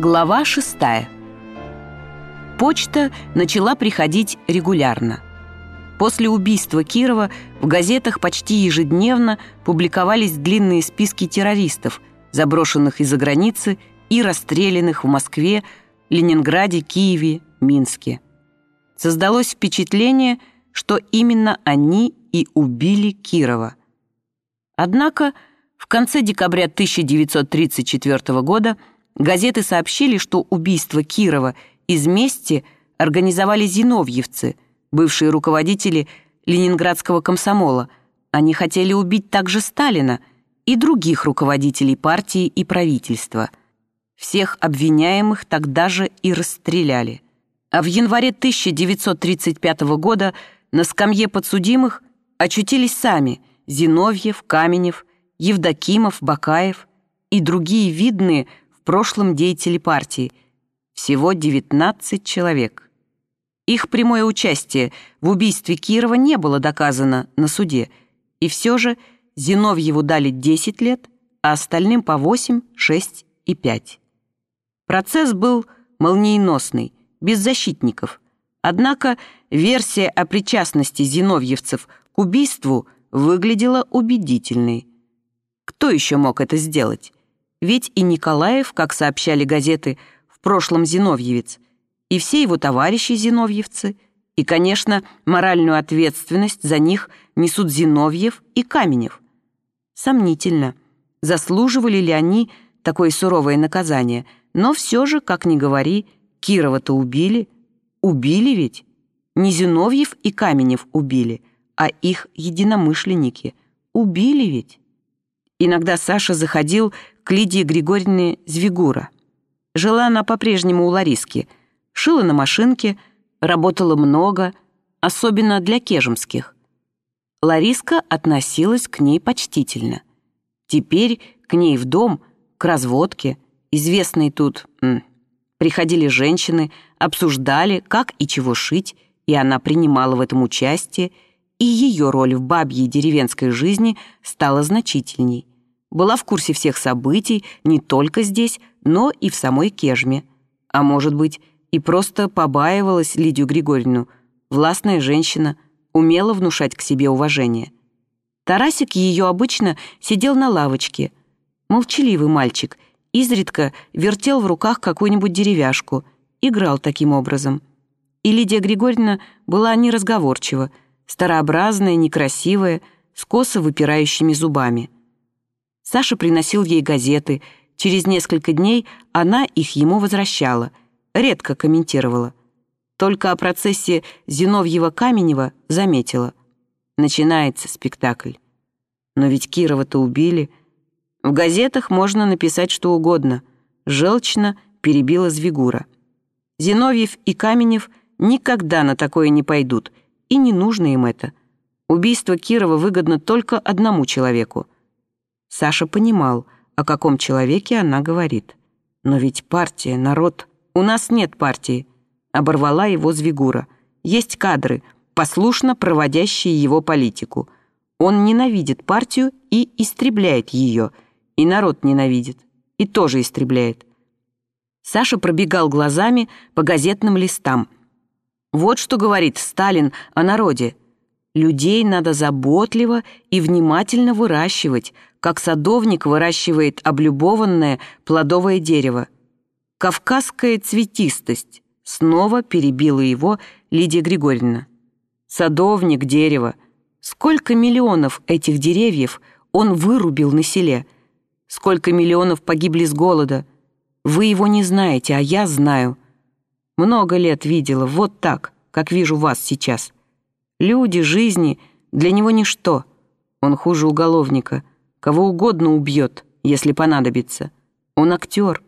Глава шестая. Почта начала приходить регулярно. После убийства Кирова в газетах почти ежедневно публиковались длинные списки террористов, заброшенных из-за границы и расстрелянных в Москве, Ленинграде, Киеве, Минске. Создалось впечатление, что именно они и убили Кирова. Однако в конце декабря 1934 года Газеты сообщили, что убийство Кирова из мести организовали зиновьевцы, бывшие руководители ленинградского комсомола. Они хотели убить также Сталина и других руководителей партии и правительства. Всех обвиняемых тогда же и расстреляли. А в январе 1935 года на скамье подсудимых очутились сами Зиновьев, Каменев, Евдокимов, Бакаев и другие видные прошлом деятели партии. Всего 19 человек. Их прямое участие в убийстве Кирова не было доказано на суде, и все же Зиновьеву дали 10 лет, а остальным по 8, 6 и 5. Процесс был молниеносный, без защитников. Однако версия о причастности зиновьевцев к убийству выглядела убедительной. Кто еще мог это сделать? Ведь и Николаев, как сообщали газеты, в прошлом зиновьевец, и все его товарищи зиновьевцы, и, конечно, моральную ответственность за них несут Зиновьев и Каменев. Сомнительно, заслуживали ли они такое суровое наказание, но все же, как ни говори, Кирова-то убили. Убили ведь. Не Зиновьев и Каменев убили, а их единомышленники. Убили ведь. Иногда Саша заходил к Лидии Григорьевне Звигура. Жила она по-прежнему у Лариски. Шила на машинке, работала много, особенно для кежемских. Лариска относилась к ней почтительно. Теперь к ней в дом, к разводке, известной тут, м, приходили женщины, обсуждали, как и чего шить, и она принимала в этом участие, и ее роль в бабьей деревенской жизни стала значительней была в курсе всех событий не только здесь, но и в самой Кежме. А может быть, и просто побаивалась Лидию Григорьевну. Властная женщина, умела внушать к себе уважение. Тарасик ее обычно сидел на лавочке. Молчаливый мальчик, изредка вертел в руках какую-нибудь деревяшку, играл таким образом. И Лидия Григорьевна была неразговорчива, старообразная, некрасивая, с косо выпирающими зубами. Саша приносил ей газеты. Через несколько дней она их ему возвращала. Редко комментировала. Только о процессе Зиновьева-Каменева заметила. Начинается спектакль. Но ведь Кирова-то убили. В газетах можно написать что угодно. Желчно перебила Звигура. Зиновьев и Каменев никогда на такое не пойдут, и не нужно им это. Убийство Кирова выгодно только одному человеку — Саша понимал, о каком человеке она говорит. «Но ведь партия, народ...» «У нас нет партии», — оборвала его Звигура. «Есть кадры, послушно проводящие его политику. Он ненавидит партию и истребляет ее, и народ ненавидит, и тоже истребляет». Саша пробегал глазами по газетным листам. «Вот что говорит Сталин о народе. Людей надо заботливо и внимательно выращивать, как садовник выращивает облюбованное плодовое дерево. Кавказская цветистость снова перебила его Лидия Григорьевна. Садовник дерева. Сколько миллионов этих деревьев он вырубил на селе? Сколько миллионов погибли с голода? Вы его не знаете, а я знаю. Много лет видела, вот так, как вижу вас сейчас. Люди, жизни для него ничто. Он хуже уголовника. Кого угодно убьет, если понадобится. Он актер,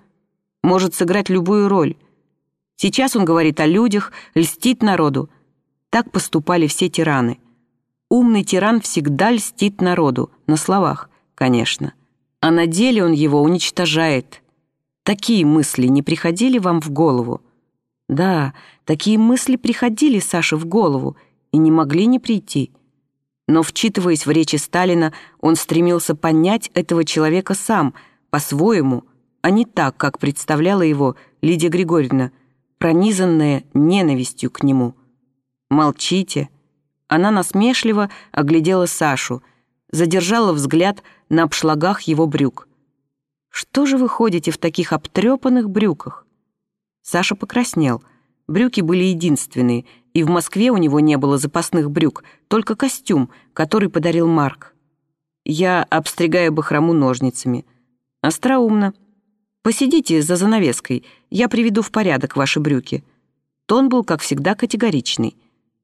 может сыграть любую роль. Сейчас он говорит о людях, льстит народу. Так поступали все тираны. Умный тиран всегда льстит народу, на словах, конечно. А на деле он его уничтожает. Такие мысли не приходили вам в голову? Да, такие мысли приходили Саше в голову и не могли не прийти но, вчитываясь в речи Сталина, он стремился понять этого человека сам, по-своему, а не так, как представляла его Лидия Григорьевна, пронизанная ненавистью к нему. «Молчите!» Она насмешливо оглядела Сашу, задержала взгляд на обшлагах его брюк. «Что же вы ходите в таких обтрепанных брюках?» Саша покраснел. Брюки были единственные, и в Москве у него не было запасных брюк, только костюм, который подарил Марк. Я обстригаю бахрому ножницами. Остроумно. Посидите за занавеской, я приведу в порядок ваши брюки. Тон был, как всегда, категоричный.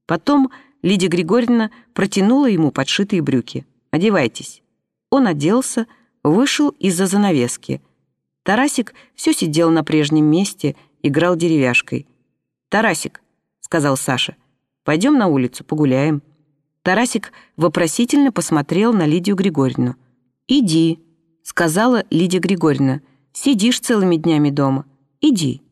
Потом Лидия Григорьевна протянула ему подшитые брюки. «Одевайтесь». Он оделся, вышел из-за занавески. Тарасик все сидел на прежнем месте, играл деревяшкой. «Тарасик», — сказал Саша, — «пойдем на улицу, погуляем». Тарасик вопросительно посмотрел на Лидию Григорьевну. «Иди», — сказала Лидия Григорьевна, — «сидишь целыми днями дома. Иди».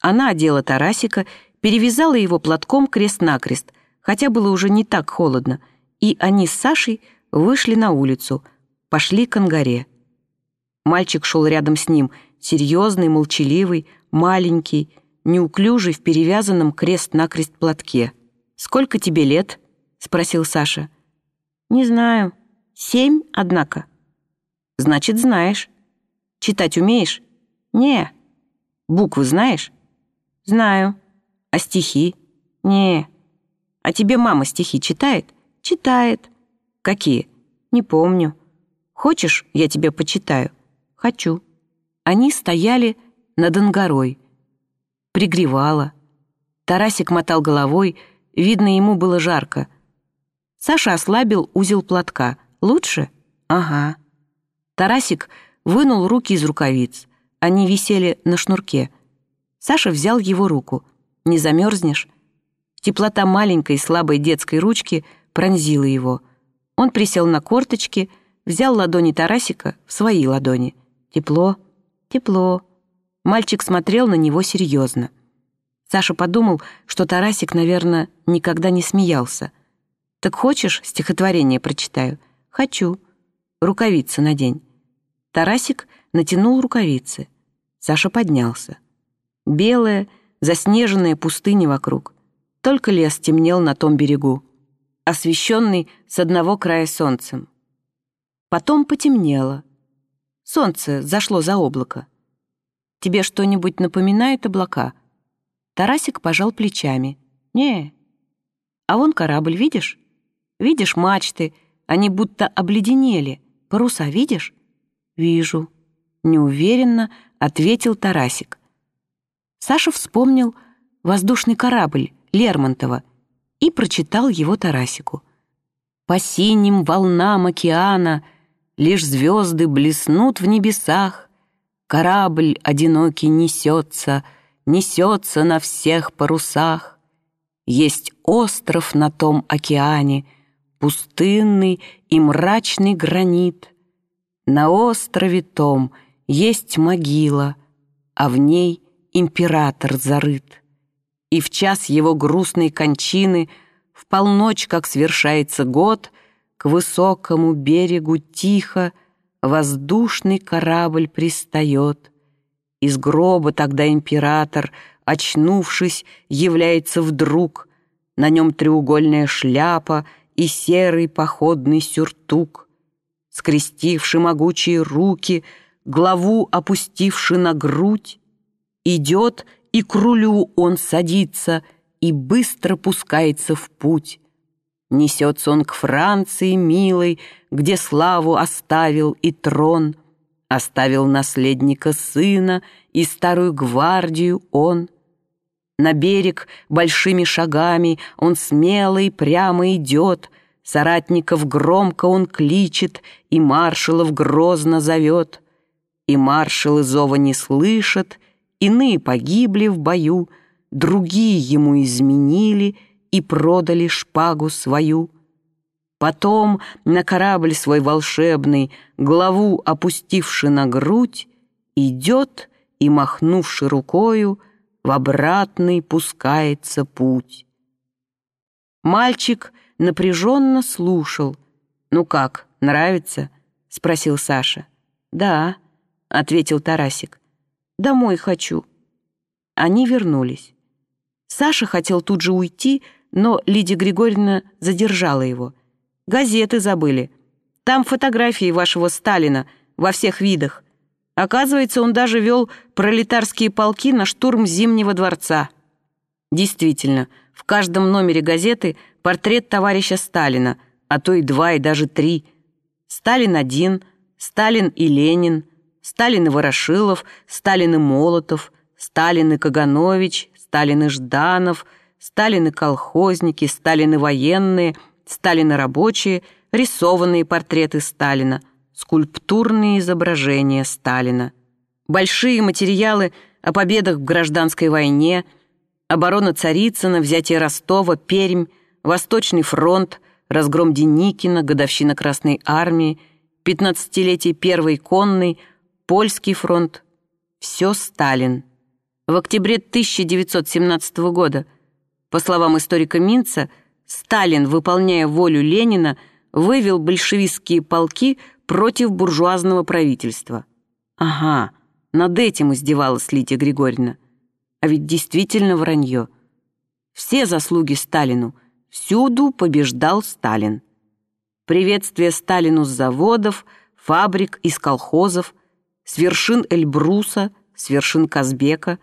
Она одела Тарасика, перевязала его платком крест-накрест, хотя было уже не так холодно, и они с Сашей вышли на улицу, пошли к ангаре. Мальчик шел рядом с ним, серьезный, молчаливый, маленький, неуклюжий в перевязанном крест-накрест платке. «Сколько тебе лет?» — спросил Саша. «Не знаю. Семь, однако». «Значит, знаешь. Читать умеешь?» «Не». «Буквы знаешь?» «Знаю». «А стихи?» «Не». «А тебе мама стихи читает?» «Читает». «Какие?» «Не помню». «Хочешь, я тебе почитаю?» «Хочу». Они стояли над ангарой. Пригревало. Тарасик мотал головой, видно, ему было жарко. Саша ослабил узел платка. «Лучше?» «Ага». Тарасик вынул руки из рукавиц. Они висели на шнурке. Саша взял его руку. «Не замерзнешь?» Теплота маленькой слабой детской ручки пронзила его. Он присел на корточки, взял ладони Тарасика в свои ладони. Тепло, тепло. Мальчик смотрел на него серьезно. Саша подумал, что Тарасик, наверное, никогда не смеялся. «Так хочешь, стихотворение прочитаю?» «Хочу. Рукавицы надень». Тарасик натянул рукавицы. Саша поднялся. Белая, заснеженная пустыня вокруг. Только лес темнел на том берегу, освещенный с одного края солнцем. Потом потемнело. Солнце зашло за облако. Тебе что-нибудь напоминает облака?» Тарасик пожал плечами. «Не. А вон корабль, видишь? Видишь мачты? Они будто обледенели. Паруса видишь?» «Вижу», — неуверенно ответил Тарасик. Саша вспомнил воздушный корабль Лермонтова и прочитал его Тарасику. «По синим волнам океана лишь звезды блеснут в небесах, Корабль одинокий несется, несется на всех парусах. Есть остров на том океане, пустынный и мрачный гранит. На острове том есть могила, а в ней император зарыт. И в час его грустной кончины, в полночь, как свершается год, к высокому берегу тихо воздушный корабль пристает. Из гроба тогда император, очнувшись, является вдруг. На нем треугольная шляпа и серый походный сюртук. Скрестивши могучие руки, главу опустивши на грудь, идет и к рулю он садится и быстро пускается в путь. Несется он к Франции, милой, где славу оставил и трон, Оставил наследника сына и старую гвардию он. На берег большими шагами он смело и прямо идет, Соратников громко он кличет и маршалов грозно зовет. И маршалы зова не слышат, иные погибли в бою, Другие ему изменили — и продали шпагу свою. Потом на корабль свой волшебный, главу опустивши на грудь, идет и, махнувши рукою, в обратный пускается путь. Мальчик напряженно слушал. «Ну как, нравится?» — спросил Саша. «Да». ответил Тарасик. «Домой хочу». Они вернулись. Саша хотел тут же уйти, но Лидия Григорьевна задержала его. «Газеты забыли. Там фотографии вашего Сталина во всех видах. Оказывается, он даже вел пролетарские полки на штурм Зимнего дворца». Действительно, в каждом номере газеты портрет товарища Сталина, а то и два, и даже три. Сталин один, Сталин и Ленин, Сталин и Ворошилов, Сталин и Молотов, Сталин и Каганович, Сталин и Жданов, Сталин и колхозники, Сталин и военные, Сталин и рабочие, рисованные портреты Сталина, скульптурные изображения Сталина, большие материалы о победах в гражданской войне – оборона Царицына, взятие Ростова, Пермь, Восточный фронт, разгром Деникина, годовщина Красной Армии, 15-летие Первой конной, Польский фронт. Все Сталин. В октябре 1917 года, по словам историка Минца, Сталин, выполняя волю Ленина, вывел большевистские полки против буржуазного правительства. Ага, над этим издевалась Лидия Григорьевна. А ведь действительно вранье. Все заслуги Сталину. Всюду побеждал Сталин. Приветствие Сталину с заводов, фабрик, из колхозов, с вершин Эльбруса, с вершин Казбека.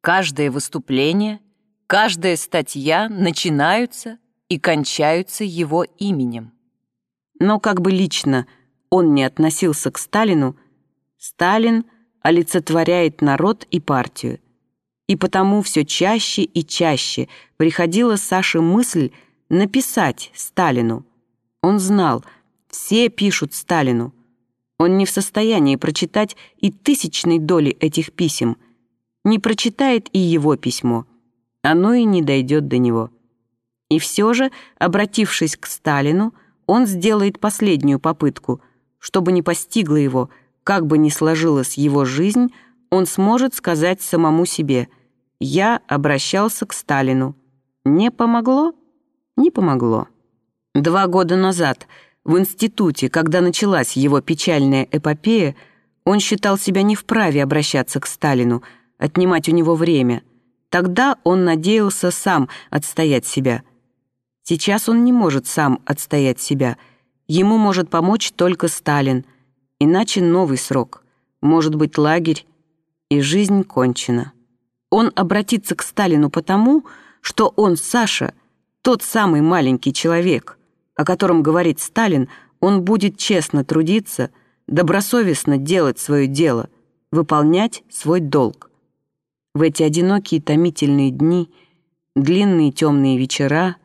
Каждое выступление, каждая статья начинаются и кончаются его именем. Но как бы лично он не относился к Сталину, Сталин олицетворяет народ и партию – и потому все чаще и чаще приходила Саше мысль написать Сталину. Он знал, все пишут Сталину. Он не в состоянии прочитать и тысячной доли этих писем. Не прочитает и его письмо. Оно и не дойдет до него. И все же, обратившись к Сталину, он сделает последнюю попытку, чтобы не постигло его, как бы ни сложилась его жизнь, он сможет сказать самому себе – я обращался к Сталину. Не помогло? Не помогло. Два года назад в институте, когда началась его печальная эпопея, он считал себя не вправе обращаться к Сталину, отнимать у него время. Тогда он надеялся сам отстоять себя. Сейчас он не может сам отстоять себя. Ему может помочь только Сталин. Иначе новый срок. Может быть, лагерь, и жизнь кончена. Он обратится к Сталину потому, что он, Саша, тот самый маленький человек, о котором говорит Сталин, он будет честно трудиться, добросовестно делать свое дело, выполнять свой долг. В эти одинокие томительные дни, длинные темные вечера,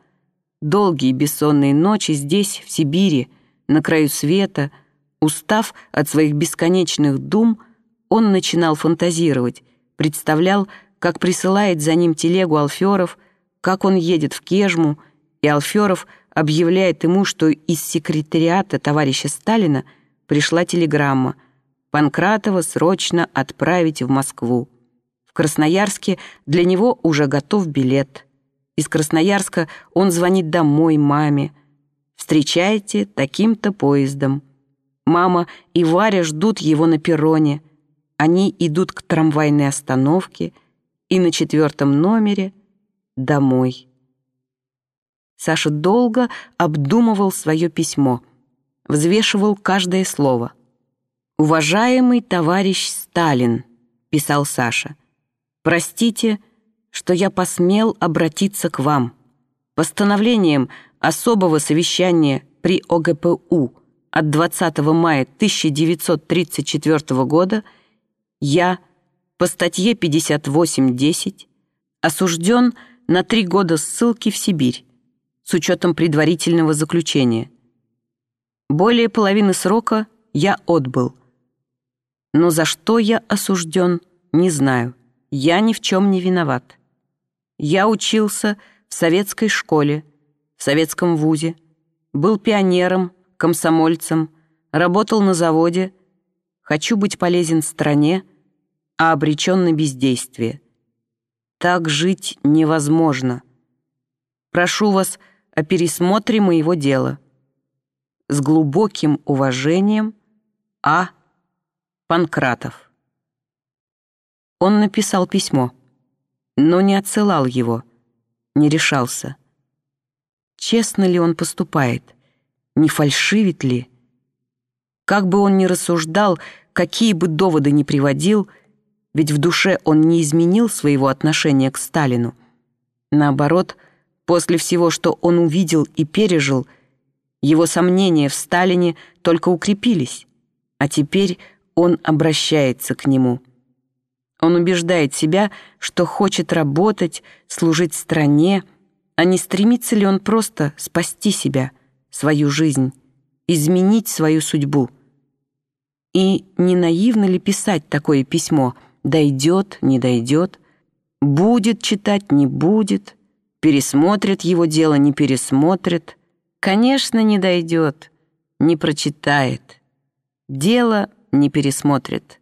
долгие бессонные ночи здесь, в Сибири, на краю света, устав от своих бесконечных дум, он начинал фантазировать, представлял, как присылает за ним телегу Алферов, как он едет в Кежму, и Алферов объявляет ему, что из секретариата товарища Сталина пришла телеграмма Панкратова срочно отправить в Москву. Красноярске для него уже готов билет. Из Красноярска он звонит домой маме. «Встречайте таким-то поездом». Мама и Варя ждут его на перроне. Они идут к трамвайной остановке — и на четвертом номере «Домой». Саша долго обдумывал свое письмо, взвешивал каждое слово. «Уважаемый товарищ Сталин», — писал Саша, — «простите, что я посмел обратиться к вам. Постановлением особого совещания при ОГПУ от 20 мая 1934 года я, по статье 58.10 осужден на три года ссылки в Сибирь с учетом предварительного заключения. Более половины срока я отбыл. Но за что я осужден, не знаю. Я ни в чем не виноват. Я учился в советской школе, в советском вузе, был пионером, комсомольцем, работал на заводе, хочу быть полезен стране, а обречен на бездействие. Так жить невозможно. Прошу вас о пересмотре моего дела. С глубоким уважением, А. Панкратов. Он написал письмо, но не отсылал его, не решался. Честно ли он поступает? Не фальшивит ли? Как бы он ни рассуждал, какие бы доводы ни приводил, ведь в душе он не изменил своего отношения к Сталину. Наоборот, после всего, что он увидел и пережил, его сомнения в Сталине только укрепились, а теперь он обращается к нему. Он убеждает себя, что хочет работать, служить стране, а не стремится ли он просто спасти себя, свою жизнь, изменить свою судьбу. И не наивно ли писать такое письмо «дойдет, не дойдет», «будет читать, не будет», «пересмотрит его дело, не пересмотрит», «конечно, не дойдет», «не прочитает», «дело не пересмотрит».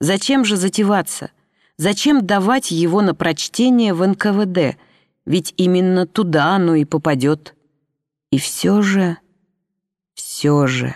Зачем же затеваться? Зачем давать его на прочтение в НКВД – ведь именно туда оно и попадет. И все же, все же...